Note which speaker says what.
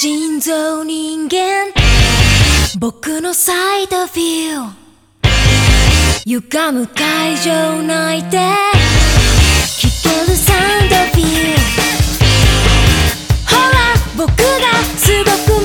Speaker 1: 人造人間。僕のサイドビュー。歪む会場内で。聞けるサウンドビュー。ほら僕がすごく